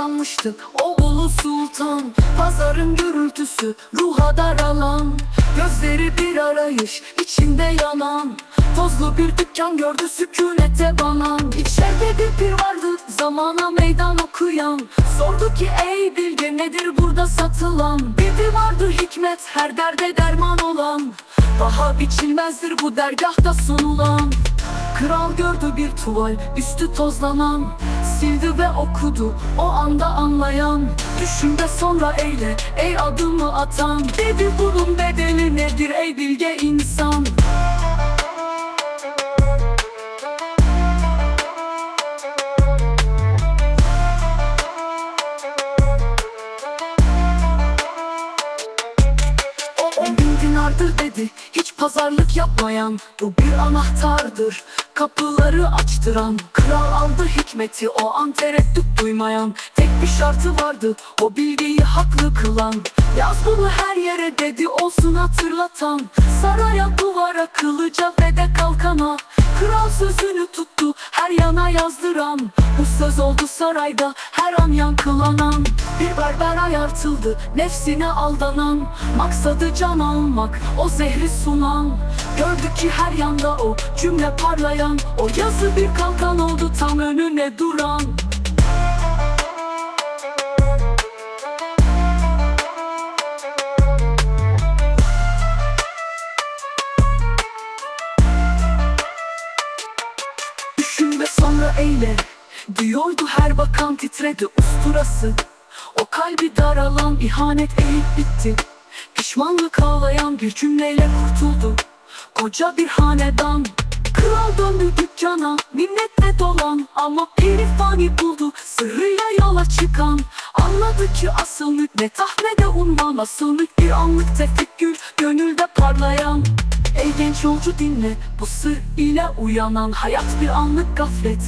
sanmıştık oğlu sultan. Pazarın gürültüsü ruha daralan. Gözleri bir arayış içinde yanan. Tozlu bir dükkan gördü sükunete banan. İçeride bir pir vardı zamana meydan okuyan. Sordu ki ey bilge nedir burada satılan? Bir vardı hikmet her derde derman olan Daha biçilmezdir bu dergahta sunulan. Kral gördü bir tuval üstü tozlanan. Sildi ve okudu o anda anlayan. Düşün de sonra eyle ey adımı atan. Dedi bunun bedeli nedir ey bilge insan dinardır dedi Hiç pazarlık yapmayan Bu bir anahtardır. Kapıları açtıran Kral aldı hikmeti O an tereddüt duymayan Tek bir şartı vardı O bilgiyi haklı kılan. Yaz bunu her yere dedi Olsun hatırlatan. Saraya duvara kılıca ve de kalkana. Kral sözünü tuttu her yana yazdıran Bu söz oldu sarayda her an yankılanan. Bir berber ayartıldı nefsine aldanan. Maksadı can almak o zehri sunan. Gördü ki her yanda o cümle parlayan. O yazı bir kalkan oldu tam önüne duran. Düşün ve sonra eyle Diyordu her bakan titredi usturası O kalbi daralan ihanet eğip bitti. Pişmanlık ağlayan bir cümleyle kurtuldu. Koca bir hanedan Kral döndü dükkana minnetle dolan. Ama bir fani buldu sırrıyla yola çıkan. Anladı ki asıl ne taht ne de unvan. Asıl mülk bir anlık tefekkür yolcu dinle bu sır ile uyanan Hayat bir anlık gaflet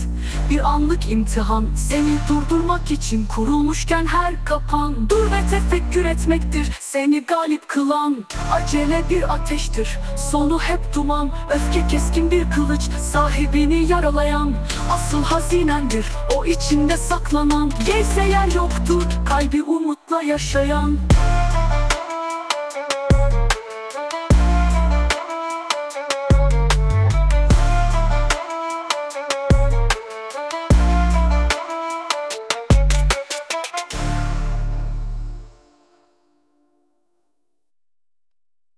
bir anlık imtihan. Seni durdurmak için kurulmuşken her kapan. Dur ve tefekkür etmektir seni galip kılan. Acele bir ateştir sonu hep duman. Öfke keskin bir kılıç sahibini yaralayan. Asıl hazinendir o içinde saklanan. Gelse yer yoktur kalbi umutla yaşayan